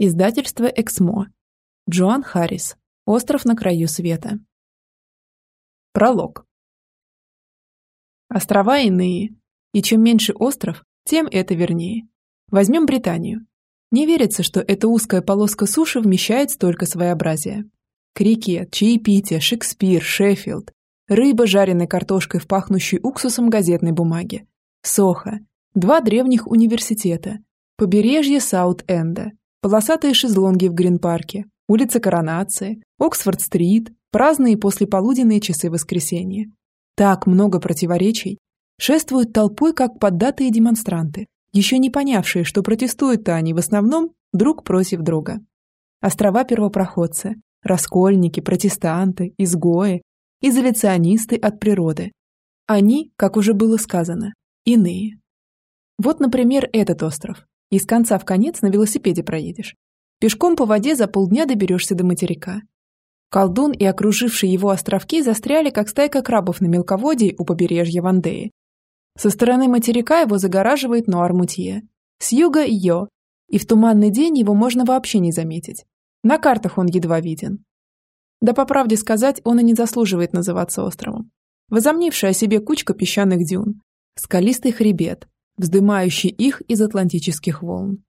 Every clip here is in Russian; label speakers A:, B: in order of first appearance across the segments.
A: Издательство «Эксмо». Джоан Харрис. Остров на краю света. Пролог. Острова иные. И чем меньше остров, тем это вернее. Возьмем Британию. Не верится, что эта узкая полоска суши вмещает столько своеобразия. Крикет, чаепитие, Шекспир, Шеффилд. Рыба, жареной картошкой в пахнущей уксусом газетной бумаге. Сохо. Два древних университета. Побережье Саут-Энда полосатые шезлонги в Грин-парке, улица Коронации, Оксфорд-стрит, праздные послеполуденные часы воскресенья. Так много противоречий. Шествуют толпой, как поддатые демонстранты, еще не понявшие, что протестуют-то они в основном друг против друга. Острова-первопроходцы, раскольники, протестанты, изгои, изоляционисты от природы. Они, как уже было сказано, иные. Вот, например, этот остров. Из конца в конец на велосипеде проедешь. Пешком по воде за полдня доберешься до материка. Колдун и окружившие его островки застряли, как стайка крабов на мелководье у побережья Вандеи. Со стороны материка его загораживает Нуар-Мутье. С юга – Йо. И в туманный день его можно вообще не заметить. На картах он едва виден. Да по правде сказать, он и не заслуживает называться островом. Возомнившая о себе кучка песчаных дюн. Скалистый хребет, вздымающий их из атлантических волн.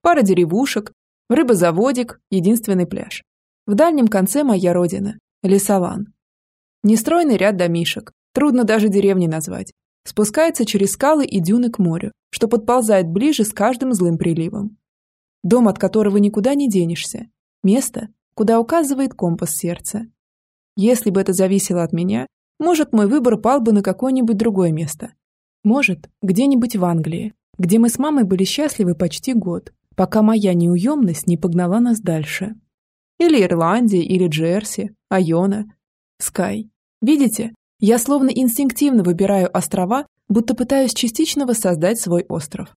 A: Пара деревушек, рыбозаводик, единственный пляж. В дальнем конце моя родина – Лесолан. Нестройный ряд домишек, трудно даже деревни назвать. Спускается через скалы и дюны к морю, что подползает ближе с каждым злым приливом. Дом, от которого никуда не денешься. Место, куда указывает компас сердца. Если бы это зависело от меня, может, мой выбор пал бы на какое-нибудь другое место. Может, где-нибудь в Англии, где мы с мамой были счастливы почти год, пока моя неуемность не погнала нас дальше. Или Ирландия, или Джерси, Айона, Скай. Видите, я словно инстинктивно выбираю острова, будто пытаюсь частично воссоздать свой остров.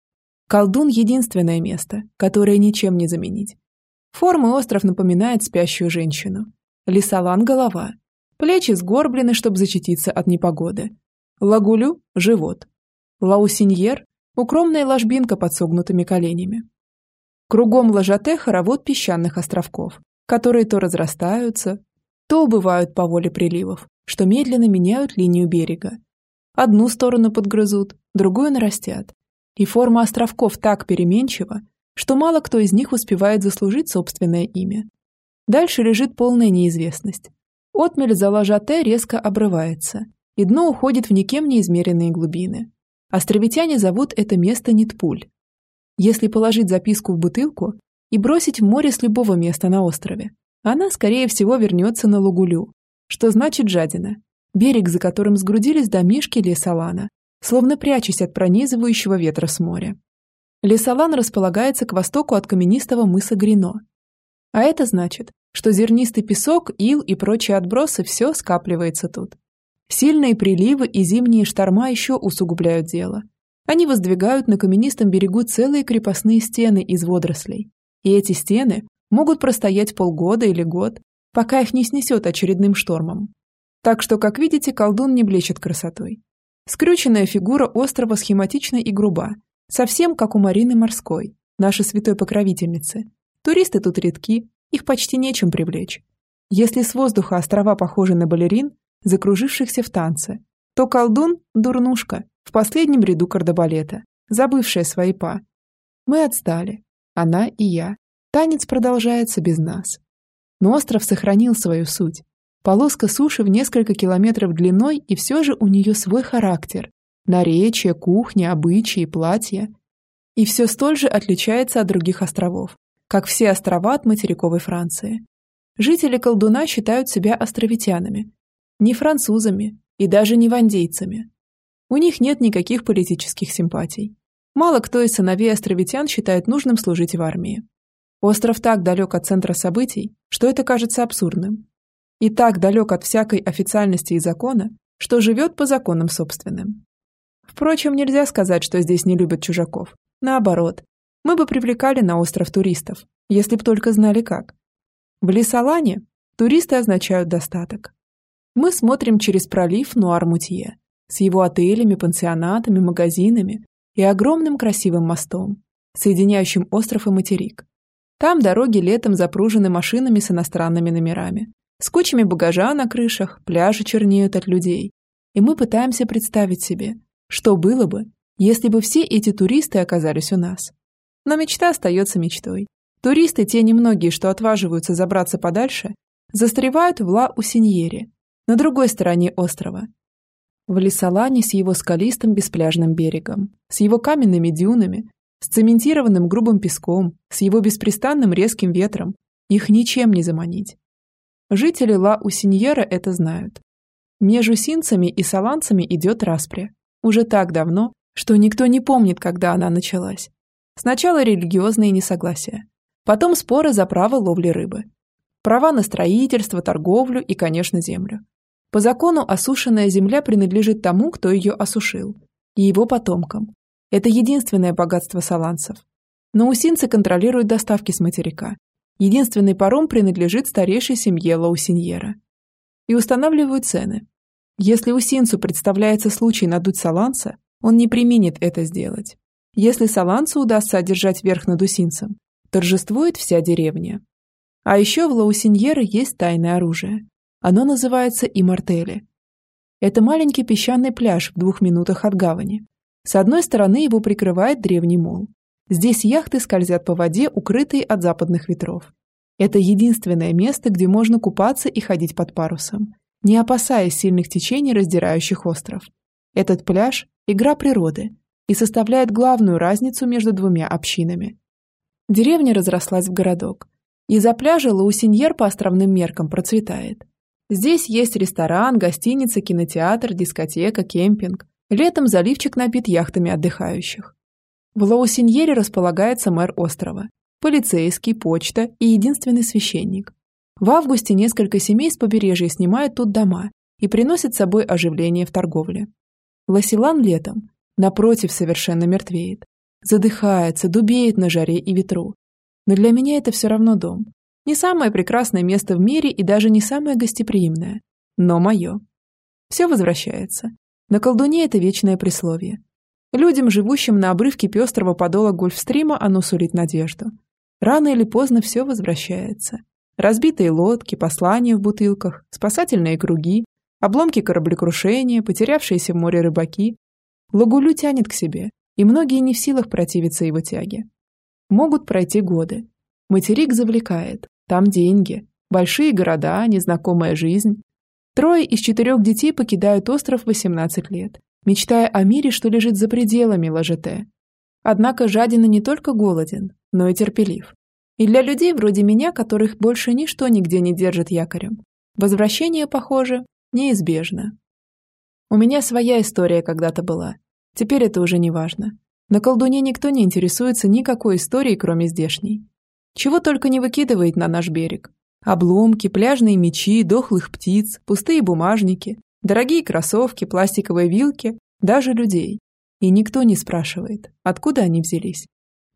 A: Колдун – единственное место, которое ничем не заменить. Формы остров напоминает спящую женщину. Лесолан – голова. Плечи сгорблены, чтобы защититься от непогоды. Лагулю – живот. Лаусиньер – укромная ложбинка под согнутыми коленями. Кругом ложате хоровод песчаных островков, которые то разрастаются, то убывают по воле приливов, что медленно меняют линию берега. Одну сторону подгрызут, другую нарастят. И форма островков так переменчива, что мало кто из них успевает заслужить собственное имя. Дальше лежит полная неизвестность. Отмель за ложате резко обрывается, и дно уходит в никем неизмеренные глубины. Островитяне зовут это место Нитпуль. Если положить записку в бутылку и бросить в море с любого места на острове, она, скорее всего, вернется на Лугулю, что значит жадина, берег, за которым сгрудились домишки Лесолана, словно прячась от пронизывающего ветра с моря. Лесолан располагается к востоку от каменистого мыса Грино. А это значит, что зернистый песок, ил и прочие отбросы все скапливается тут. Сильные приливы и зимние шторма еще усугубляют дело. Они воздвигают на каменистом берегу целые крепостные стены из водорослей. И эти стены могут простоять полгода или год, пока их не снесет очередным штормом. Так что, как видите, колдун не блещет красотой. Скрюченная фигура острова схематична и груба, совсем как у Марины Морской, нашей святой покровительницы. Туристы тут редки, их почти нечем привлечь. Если с воздуха острова похожи на балерин, закружившихся в танце, то колдун – дурнушка в последнем ряду кардебалета, забывшая свои па. Мы отстали, она и я. Танец продолжается без нас. Но остров сохранил свою суть. Полоска суши в несколько километров длиной, и все же у нее свой характер. Наречие, кухня, обычаи, платья. И все столь же отличается от других островов, как все острова от материковой Франции. Жители колдуна считают себя островитянами, не французами и даже не вандейцами. У них нет никаких политических симпатий. Мало кто из сыновей островитян считает нужным служить в армии. Остров так далек от центра событий, что это кажется абсурдным. И так далек от всякой официальности и закона, что живет по законам собственным. Впрочем, нельзя сказать, что здесь не любят чужаков. Наоборот, мы бы привлекали на остров туристов, если б только знали как. В Лесолане туристы означают достаток. Мы смотрим через пролив Нуар-Мутье с его отелями, пансионатами, магазинами и огромным красивым мостом, соединяющим остров и материк. Там дороги летом запружены машинами с иностранными номерами. С кучами багажа на крышах, пляжи чернеют от людей. И мы пытаемся представить себе, что было бы, если бы все эти туристы оказались у нас. Но мечта остается мечтой. Туристы, те немногие, что отваживаются забраться подальше, застревают в Ла-Усиньере, на другой стороне острова. В Лисалане с его скалистым беспляжным берегом, с его каменными дюнами, с цементированным грубым песком, с его беспрестанным резким ветром, их ничем не заманить. Жители Ла-Усиньера это знают. Между синцами и саланцами идет распря. Уже так давно, что никто не помнит, когда она началась. Сначала религиозные несогласия, потом споры за право ловли рыбы, права на строительство, торговлю и, конечно, землю. По закону осушенная земля принадлежит тому, кто ее осушил, и его потомкам. Это единственное богатство саланцев. Но усинцы контролируют доставки с материка. Единственный паром принадлежит старейшей семье Лаусиньера. И устанавливают цены. Если усинцу представляется случай надуть саланца, он не применит это сделать. Если саланцу удастся одержать верх над усинцем, торжествует вся деревня. А еще в Лаусиньера есть тайное оружие. Оно называется Имартели. Это маленький песчаный пляж в двух минутах от гавани. С одной стороны его прикрывает древний мол. Здесь яхты скользят по воде, укрытые от западных ветров. Это единственное место, где можно купаться и ходить под парусом, не опасаясь сильных течений, раздирающих остров. Этот пляж – игра природы и составляет главную разницу между двумя общинами. Деревня разрослась в городок. Из-за пляжа Лаусиньер по островным меркам процветает. Здесь есть ресторан, гостиница, кинотеатр, дискотека, кемпинг. Летом заливчик набит яхтами отдыхающих. В Лаусиньере располагается мэр острова, полицейский, почта и единственный священник. В августе несколько семей с побережья снимают тут дома и приносят с собой оживление в торговле. Ласилан летом, напротив, совершенно мертвеет. Задыхается, дубеет на жаре и ветру. Но для меня это все равно дом. Не самое прекрасное место в мире и даже не самое гостеприимное. Но мое. Все возвращается. На колдуне это вечное присловие. Людям, живущим на обрывке пестрого подола гольфстрима, оно сулит надежду. Рано или поздно все возвращается. Разбитые лодки, послания в бутылках, спасательные круги, обломки кораблекрушения, потерявшиеся в море рыбаки. Лагулю тянет к себе, и многие не в силах противиться его тяге. Могут пройти годы. Материк завлекает, там деньги, большие города, незнакомая жизнь. Трое из четырех детей покидают остров 18 лет, мечтая о мире, что лежит за пределами Ложете. Однако жадина не только голоден, но и терпелив. И для людей вроде меня, которых больше ничто нигде не держит якорем, возвращение, похоже, неизбежно. У меня своя история когда-то была. Теперь это уже не важно. На колдуне никто не интересуется никакой историей, кроме здешней. Чего только не выкидывает на наш берег. Обломки, пляжные мечи, дохлых птиц, пустые бумажники, дорогие кроссовки, пластиковые вилки, даже людей. И никто не спрашивает, откуда они взялись.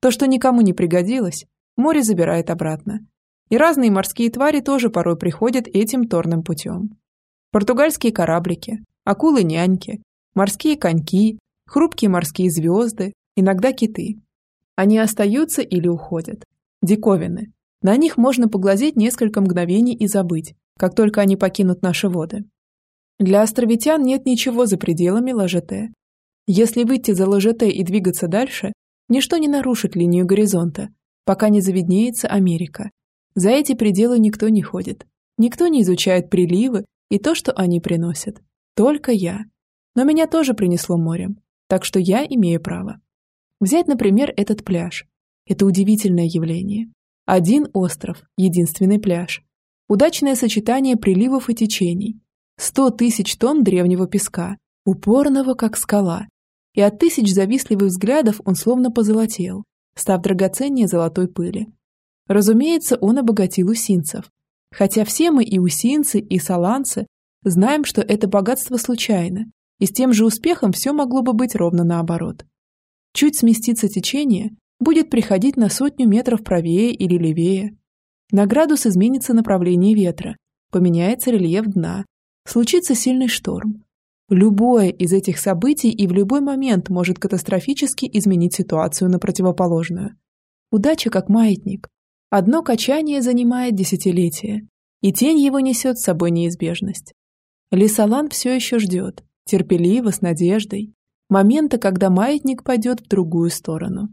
A: То, что никому не пригодилось, море забирает обратно. И разные морские твари тоже порой приходят этим торным путем. Португальские кораблики, акулы-няньки, морские коньки, хрупкие морские звезды, иногда киты. Они остаются или уходят. Диковины. На них можно поглазеть несколько мгновений и забыть, как только они покинут наши воды. Для островитян нет ничего за пределами Ложете. Если выйти за Ложете и двигаться дальше, ничто не нарушит линию горизонта, пока не завиднеется Америка. За эти пределы никто не ходит. Никто не изучает приливы и то, что они приносят. Только я. Но меня тоже принесло морем, так что я имею право. Взять, например, этот пляж. Это удивительное явление. Один остров, единственный пляж. Удачное сочетание приливов и течений. Сто тысяч тонн древнего песка, упорного, как скала. И от тысяч завистливых взглядов он словно позолотел, став драгоценнее золотой пыли. Разумеется, он обогатил усинцев. Хотя все мы и усинцы, и саланцы знаем, что это богатство случайно, и с тем же успехом все могло бы быть ровно наоборот. Чуть сместится течение, будет приходить на сотню метров правее или левее. На градус изменится направление ветра, поменяется рельеф дна, случится сильный шторм. Любое из этих событий и в любой момент может катастрофически изменить ситуацию на противоположную. Удача как маятник. Одно качание занимает десятилетия, и тень его несет с собой неизбежность. Лисалан все еще ждет, терпеливо, с надеждой, момента, когда маятник пойдет в другую сторону.